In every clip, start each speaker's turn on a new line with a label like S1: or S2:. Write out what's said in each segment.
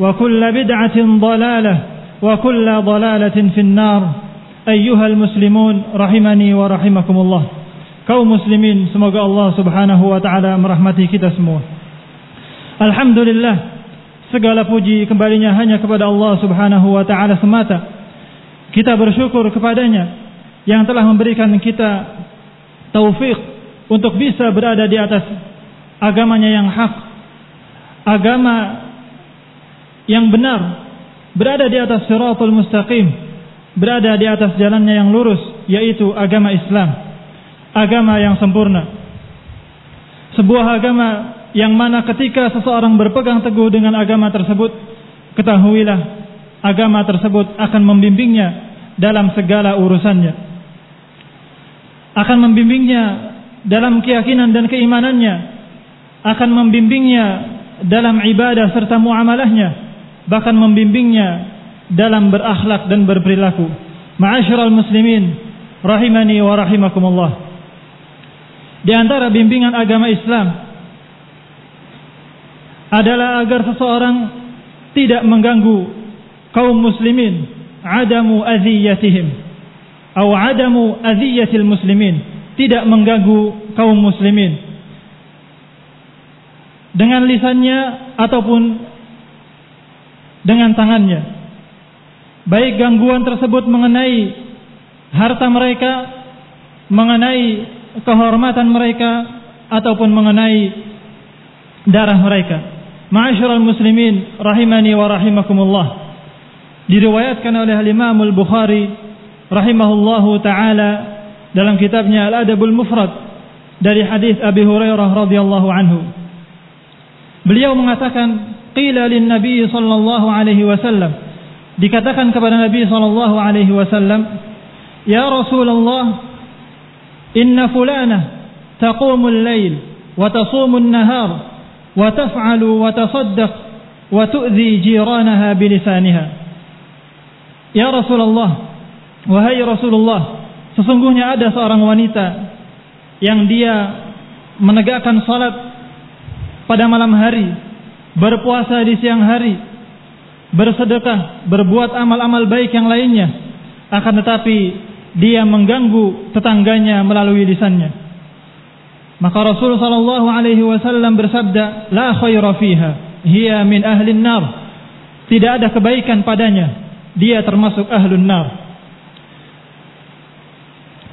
S1: وكل بدعة ضلالة وكل ضلالة في النار أيها المسلمون رحمني ورحمكم الله kaum muslimin semoga Allah Subhanahu wa taala merahmati kita semua. Alhamdulillah segala puji kembalinya hanya kepada Allah Subhanahu wa taala semata. Kita bersyukur kepadanya yang telah memberikan kita taufik untuk bisa berada di atas agamanya yang hak. Agama yang benar, berada di atas siratul mustaqim, berada di atas jalannya yang lurus, yaitu agama Islam, agama yang sempurna. Sebuah agama yang mana ketika seseorang berpegang teguh dengan agama tersebut, ketahuilah agama tersebut akan membimbingnya dalam segala urusannya. Akan membimbingnya dalam keyakinan dan keimanannya, akan membimbingnya dalam ibadah serta muamalahnya, bahkan membimbingnya dalam berakhlak dan berperilaku. Ma'asyiral muslimin rahimani wa rahimakumullah. Di antara bimbingan agama Islam adalah agar seseorang tidak mengganggu kaum muslimin, adamu aziyatihim atau adamu aziyatil muslimin, tidak mengganggu kaum muslimin dengan lisannya ataupun dengan tangannya. Baik gangguan tersebut mengenai harta mereka, mengenai kehormatan mereka ataupun mengenai darah mereka. Ma'asyiral muslimin rahimani wa rahimakumullah. Diriwayatkan oleh Imam Al-Bukhari rahimahullahu taala dalam kitabnya Al-Adabul Mufrad dari hadis Abi Hurairah radhiyallahu anhu. Beliau mengatakan qila lin nabi sallallahu alaihi wasallam. Dikatakan kepada Nabi sallallahu alaihi wasallam ya Rasulullah inna fulana taqumu al-lail wa tasumu an-nahar wa taf'alu wa tasaddaq wa tu'dhi jiranaha bilisaniha. Ya Rasulullah wahai Rasulullah sesungguhnya ada seorang wanita yang dia menegakkan salat pada malam hari berpuasa di siang hari, bersedekah, berbuat amal-amal baik yang lainnya, akan tetapi dia mengganggu tetangganya melalui lisannya. Maka Rasul sallallahu alaihi wasallam bersabda, "La khaira fiha, hiya min ahli nar." Tidak ada kebaikan padanya, dia termasuk ahlun nar.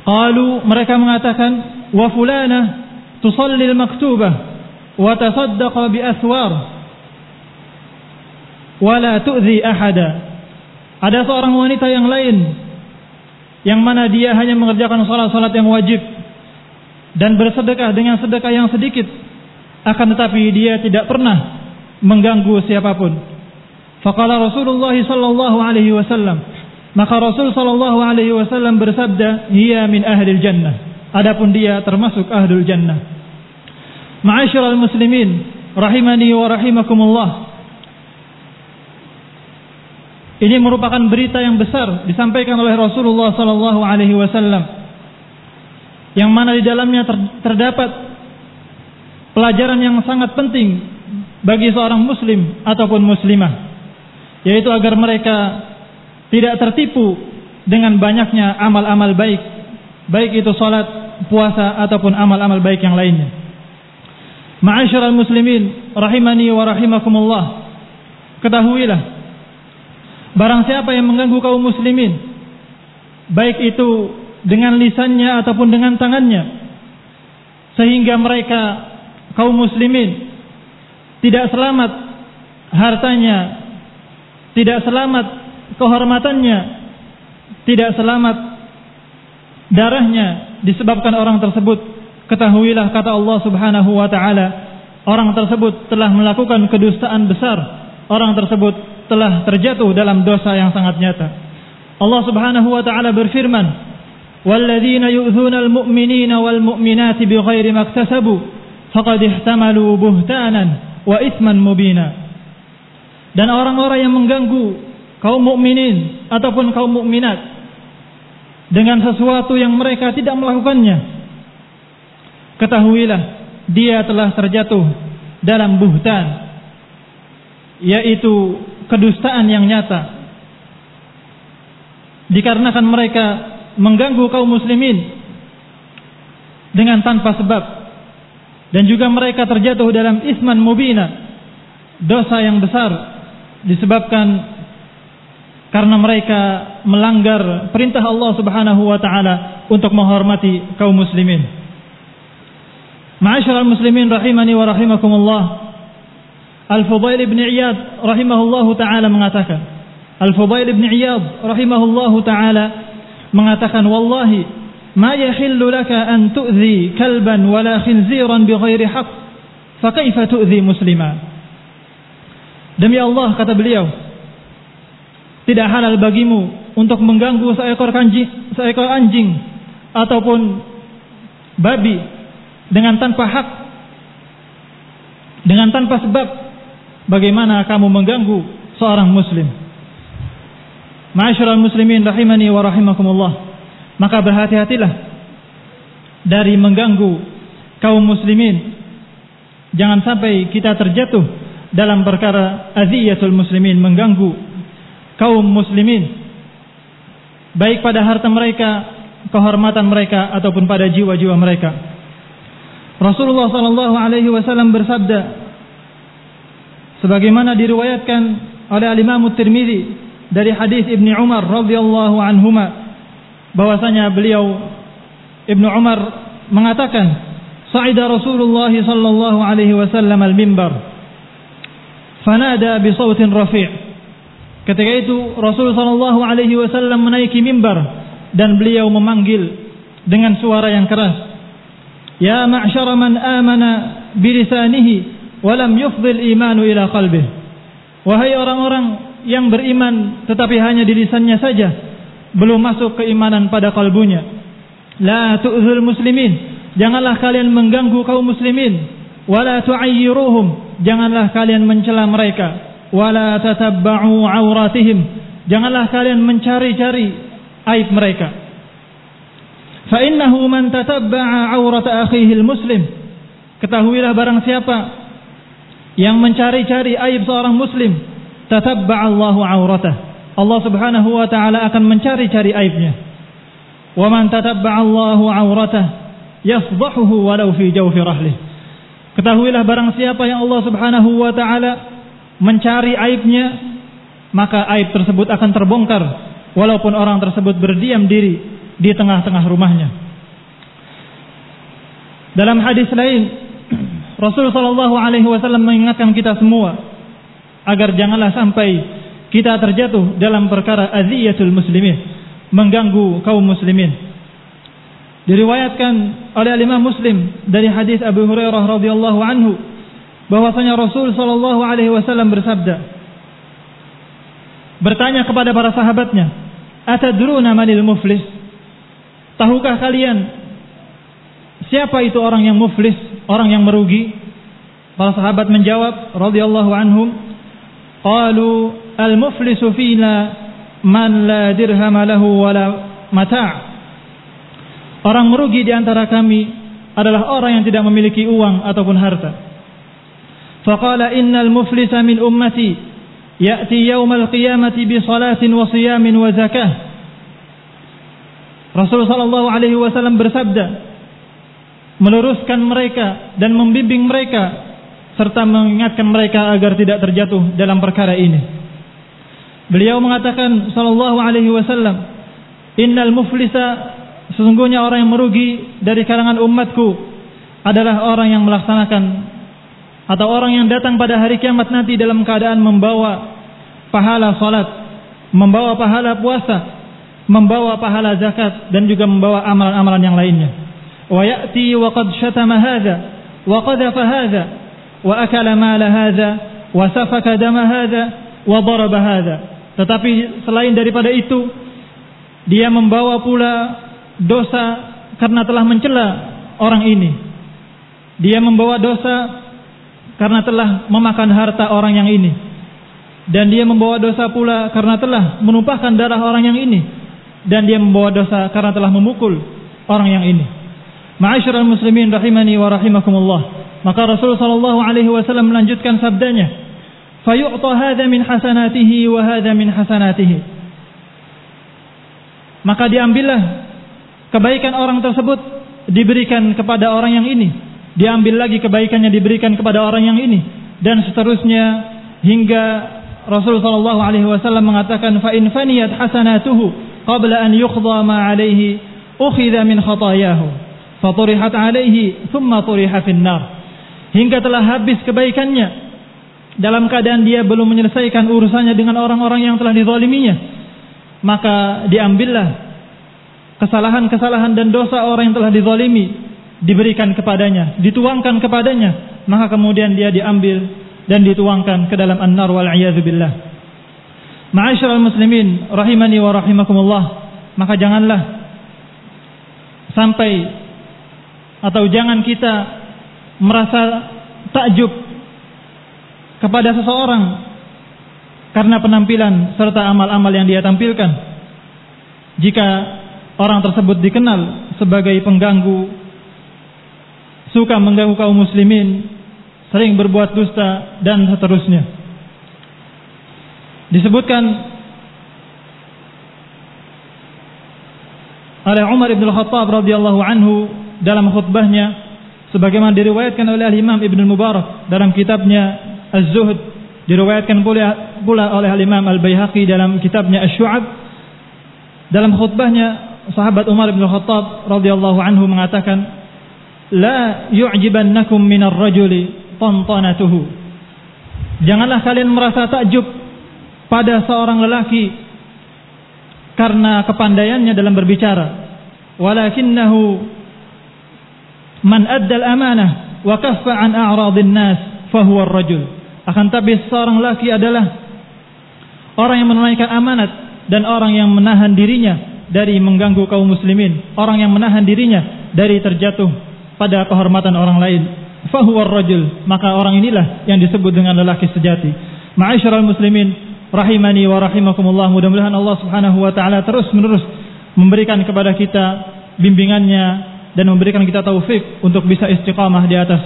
S1: Qalu mereka mengatakan, "Wa fulana tusalli al-maktubah wa tasaddaqa bi aswar." Wala tu'zi ahada. Ada seorang wanita yang lain yang mana dia hanya mengerjakan salat-salat yang wajib dan bersedekah dengan sedekah yang sedikit akan tetapi dia tidak pernah mengganggu siapa pun. Faqala Rasulullah sallallahu alaihi wasallam maka Rasul sallallahu alaihi wasallam bersabda, "Hiya min ahli jannah." Adapun dia termasuk ahlul jannah. Ma'asyiral muslimin, rahimani wa rahimakumullah. Ini merupakan berita yang besar disampaikan oleh Rasulullah sallallahu alaihi wasallam yang mana di dalamnya ter terdapat pelajaran yang sangat penting bagi seorang muslim ataupun muslimah yaitu agar mereka tidak tertipu dengan banyaknya amal-amal baik baik itu salat, puasa ataupun amal-amal baik yang lainnya. Ma'asyiral muslimin rahimani wa rahimakumullah. Ketahuilah Barang siapa yang mengganggu kaum muslimin, baik itu dengan lisannya ataupun dengan tangannya, sehingga mereka kaum muslimin tidak selamat hartanya, tidak selamat kehormatannya, tidak selamat darahnya disebabkan orang tersebut. Ketahuilah kata Allah Subhanahu wa taala, orang tersebut telah melakukan kedustaan besar. Orang tersebut telah terjatuh dalam dosa yang sangat nyata. Allah Subhanahu wa taala berfirman, "Walladzina yu'dzuna al-mu'minina wal mu'minati bighairi maktasabu faqad ihtamalu buhtanan wa itsman mubina." Dan orang-orang yang mengganggu kaum mukminin ataupun kaum mukminat dengan sesuatu yang mereka tidak melakukannya, ketahuilah dia telah terjatuh dalam buhtan yaitu kedustaan yang nyata. Dikarenakan mereka mengganggu kaum muslimin dengan tanpa sebab dan juga mereka terjatuh dalam isman mubina dosa yang besar disebabkan karena mereka melanggar perintah Allah Subhanahu wa taala untuk menghormati kaum muslimin. Ma'asyiral muslimin rahimani wa rahimakumullah. Al-Fudail bin Iyad rahimahullahu taala mengatakan Al-Fudail bin Iyad rahimahullahu taala mengatakan wallahi ma yahillu laka an tu'zi kalban wala khinziran bighairi haqq? Fa kaifa tu'zi muslima? Demi Allah kata beliau tidak halal bagimu untuk mengganggu seekor kanji, seekor anjing ataupun babi dengan tanpa hak dengan tanpa sebab bagaimana kamu mengganggu seorang muslim. Ma'asyiral muslimin rahimani wa rahimakumullah. Maka berhati-hatilah dari mengganggu kaum muslimin. Jangan sampai kita terjatuh dalam perkara aziyatul muslimin mengganggu kaum muslimin baik pada harta mereka, kehormatan mereka ataupun pada jiwa-jiwa mereka. Rasulullah sallallahu alaihi wasallam bersabda, sebagaimana diriwayatkan oleh Al-Imam Tirmizi dari hadis Ibnu Umar radhiyallahu anhuma bahwasanya beliau Ibnu Umar mengatakan sa'ida Rasulullah sallallahu alaihi wasallam al-mimbar fanada bi sautin rafi' ketika itu Rasul sallallahu alaihi wasallam menaiki mimbar dan beliau memanggil dengan suara yang keras ya ma'syara man amana bi lisanihi walam yufdil imanu ila qalbih. Wahai orang-orang yang beriman tetapi hanya di lisannya saja, belum masuk keimanan pada kalbunya. La tu'zul muslimin. Janganlah kalian mengganggu kaum muslimin. Wala tu'ayyiruhum. Janganlah kalian mencela mereka. Wala tatabba'u auratihim. Janganlah kalian mencari-cari aib mereka. Fa innahu man tatabba'a aurata akhihi muslim Ketahuilah barang siapa yang mencari-cari aib seorang muslim, tatabba'allahu auratah. Allah Subhanahu wa taala akan mencari-cari aibnya. Wa man tatabba'allahu auratah yafdahuhu walau fi jawfi rahlih. Ketahuilah barang siapa yang Allah Subhanahu wa taala mencari aibnya, maka aib tersebut akan terbongkar walaupun orang tersebut berdiam diri di tengah-tengah rumahnya. Dalam hadis lain Rasul Shallallahu Alaihi Wasallam mengingatkan kita semua agar janganlah sampai kita terjatuh dalam perkara aziyatul muslimin, mengganggu kaum muslimin. Diriwayatkan oleh Imam Muslim dari hadis Abu Hurairah radhiyallahu anhu bahwasanya Rasul Shallallahu Alaihi Wasallam bersabda, bertanya kepada para sahabatnya, Atadruna manil muflis? Tahukah kalian siapa itu orang yang muflis? orang yang merugi? Para sahabat menjawab radhiyallahu anhum, qalu al-muflisu fina man la dirham lahu wala mata' Orang merugi di antara kami adalah orang yang tidak memiliki uang ataupun harta. Faqala innal muflisa min ummati ya'ti yaumal qiyamati bi salatin wa siyamin wa zakah. Rasulullah sallallahu alaihi wasallam bersabda meluruskan mereka dan membimbing mereka serta mengingatkan mereka agar tidak terjatuh dalam perkara ini. Beliau mengatakan sallallahu alaihi wasallam, "Innal muflisa sesungguhnya orang yang merugi dari kalangan umatku adalah orang yang melaksanakan atau orang yang datang pada hari kiamat nanti dalam keadaan membawa pahala salat, membawa pahala puasa, membawa pahala zakat dan juga membawa amalan-amalan yang lainnya. Wa qadhafa hadza wa akala mala hadza wa safaka dama hadza wa daraba hadza tetapi selain daripada itu, dia membawa pula dosa karena telah mencela orang ini. Dia membawa dosa karena telah memakan harta orang yang ini. Dan dia membawa dosa pula karena telah menumpahkan darah orang yang ini. Dan dia membawa dosa karena telah memukul orang yang ini. Ma'asyiral muslimin rahimani wa rahimakumullah. Maka Rasulullah sallallahu alaihi wasallam melanjutkan sabdanya, fayu'ta hadha min hasanatihi wa hadha min hasanatihi. Maka diambillah kebaikan orang tersebut diberikan kepada orang yang ini. Diambil lagi kebaikannya diberikan kepada orang yang ini. Dan seterusnya hingga Rasulullah sallallahu alaihi wasallam mengatakan fa in faniyat hasanatuhu qabla an yuqda ma alaihi ukhidha min khatayahu faturihat alaihi thumma turiha fin nar hingga telah habis kebaikannya. Dalam keadaan dia belum menyelesaikan urusannya dengan orang-orang yang telah dizaliminya maka diambillah kesalahan-kesalahan dan dosa orang yang telah dizalimi diberikan kepadanya dituangkan kepadanya maka kemudian dia diambil dan dituangkan ke dalam an-nar wal billah. Ma'asyiral muslimin rahimani wa rahimakumullah maka janganlah sampai atau jangan kita merasa takjub kepada seseorang karena penampilan serta amal-amal yang dia tampilkan. Jika orang tersebut dikenal sebagai pengganggu, suka mengganggu kaum muslimin, sering berbuat dusta dan seterusnya. Disebutkan oleh Umar bin Khattab radhiyallahu anhu dalam khutbahnya sebagaimana diriwayatkan oleh Imam Ibnu Mubarak dalam kitabnya Az-Zuhd diriwayatkan pula, pula oleh Al-Imam Al-Baihaqi dalam kitabnya Asy-Syu'ab dalam khutbahnya sahabat Umar bin Khattab radhiyallahu anhu mengatakan la yu'jibannakum minar rajuli tantanatuhu. Janganlah kalian merasa takjub pada seorang lelaki karena kepandaiannya dalam berbicara. Walakinnahu man adda al-amanah wa kaffa an a'radin nas fahuwa ar-rajul akan tapi seorang laki adalah orang yang menunaikan amanat dan orang yang menahan dirinya dari mengganggu kaum muslimin, orang yang menahan dirinya dari terjatuh pada kehormatan orang lain. Fahuwa rajul, maka orang inilah yang disebut dengan lelaki sejati. Ma'asyiral muslimin, rahimani wa rahimakumullah. Mudah-mudahan Allah Subhanahu wa taala terus-menerus memberikan kepada kita bimbingannya dan memberikan kita taufik untuk bisa istiqamah di atas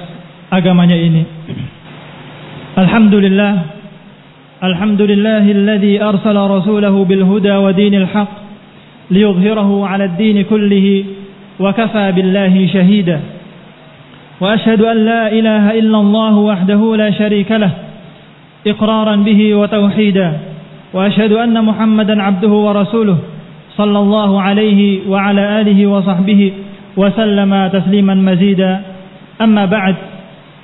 S1: agamanya ini. Alhamdulillah Alhamdulillahilladzi arsala rasulahu bil huda wa dinil haqq liyudhhirahu 'ala ad-din kullihi wa kafa billahi shahida. Wa ashhadu an la ilaha illallah wahdahu la sharika lah iqraran bihi wa tauhida. Wa ashhadu anna Muhammadan 'abduhu wa rasuluhu sallallahu alaihi wa ala alihi wa sahbihi وسلم تسليما مزيدا أما بعد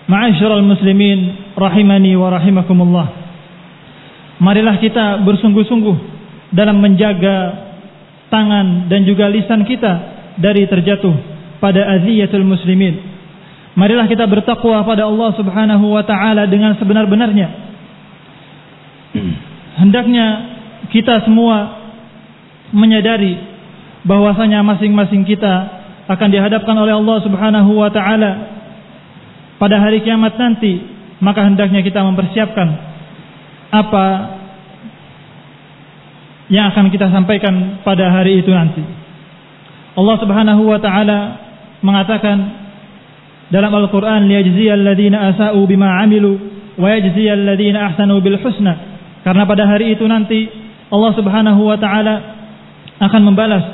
S1: معاشر المسلمين rahimani wa rahimakumullah. Marilah kita bersungguh-sungguh dalam menjaga tangan dan juga lisan kita dari terjatuh pada aziyatul muslimin. Marilah kita bertakwa pada Allah Subhanahu wa taala dengan sebenar-benarnya. Hendaknya kita semua menyadari bahwasanya masing-masing kita akan dihadapkan oleh Allah Subhanahu wa taala pada hari kiamat nanti maka hendaknya kita mempersiapkan apa yang akan kita sampaikan pada hari itu nanti. Allah Subhanahu wa taala mengatakan dalam Al-Qur'an liyajziyal ladzina asa'u bima 'amilu wa yajziyal ladzina ahsanu bil husna. Karena pada hari itu nanti Allah Subhanahu wa taala akan membalas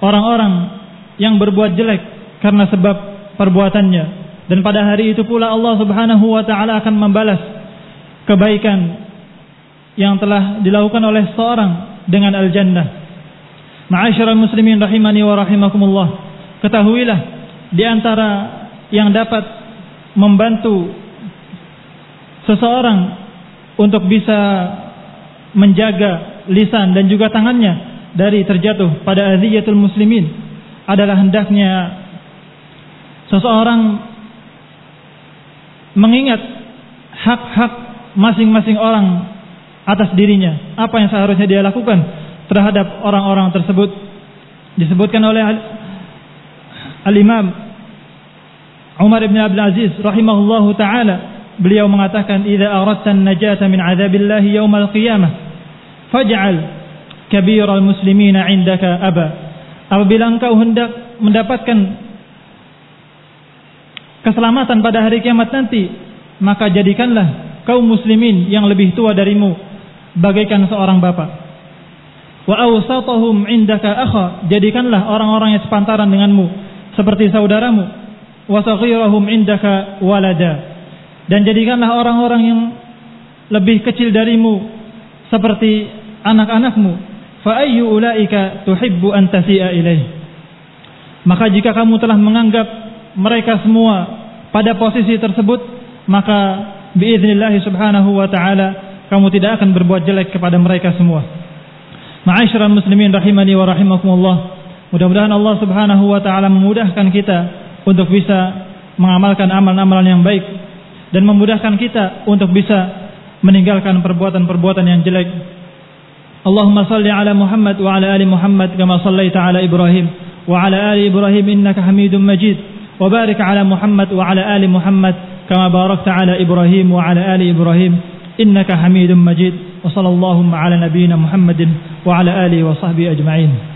S1: orang-orang yang berbuat jelek karena sebab perbuatannya dan pada hari itu pula Allah Subhanahu wa taala akan membalas kebaikan yang telah dilakukan oleh seorang dengan al-jannah. Ma'asyiral muslimin rahimani wa rahimakumullah. Ketahuilah di antara yang dapat membantu seseorang untuk bisa menjaga lisan dan juga tangannya dari terjatuh pada aziyatul muslimin adalah hendaknya seseorang mengingat hak-hak masing-masing orang atas dirinya. Apa yang seharusnya dia lakukan terhadap orang-orang tersebut. Disebutkan oleh Al-Imam Umar bin Abdul Aziz rahimahullahu taala beliau mengatakan idza aradta an-najata min adzabillahi yaumal qiyamah faj'al kabiral muslimina 'indaka aba apabila engkau hendak mendapatkan keselamatan pada hari kiamat nanti maka jadikanlah kaum muslimin yang lebih tua darimu bagaikan seorang bapak. Wa awsatahum indaka akha, jadikanlah orang-orang yang sepantaran denganmu seperti saudaramu. Wa saghirahum indaka walada. Dan jadikanlah orang-orang yang lebih kecil darimu seperti anak-anakmu. Fa ayyu ulaika tuhibbu an tasi'a ilaih. Maka jika kamu telah menganggap mereka semua pada posisi tersebut, maka biiznillah subhanahu wa ta'ala kamu tidak akan berbuat jelek kepada mereka semua. Ma'asyiral muslimin rahimani wa rahimakumullah. Mudah-mudahan Allah Subhanahu wa taala memudahkan kita untuk bisa mengamalkan amalan-amalan yang baik dan memudahkan kita untuk bisa meninggalkan perbuatan-perbuatan yang jelek. Allahumma salli ala Muhammad wa ala ali Muhammad kama sallaita ala Ibrahim wa ala ali Ibrahim innaka Hamidum Majid. Wa ala Muhammad wa ala ali Muhammad kama barakta ala Ibrahim wa ala ali Ibrahim innaka Hamidum Majid. Wa ala nabiyyina wa ala wa ajma'in.